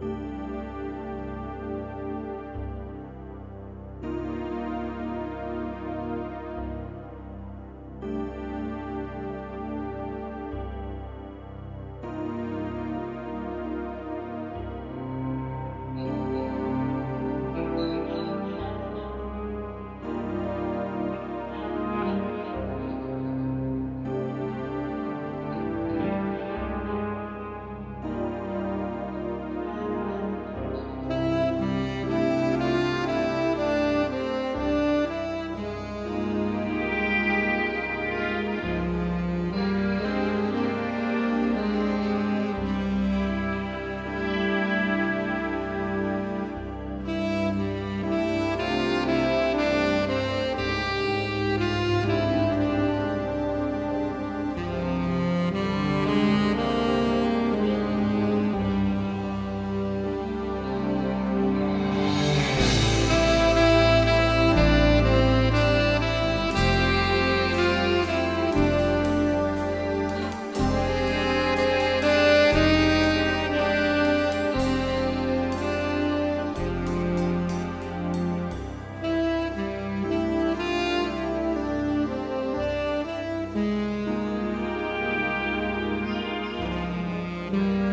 Música Mm-hmm.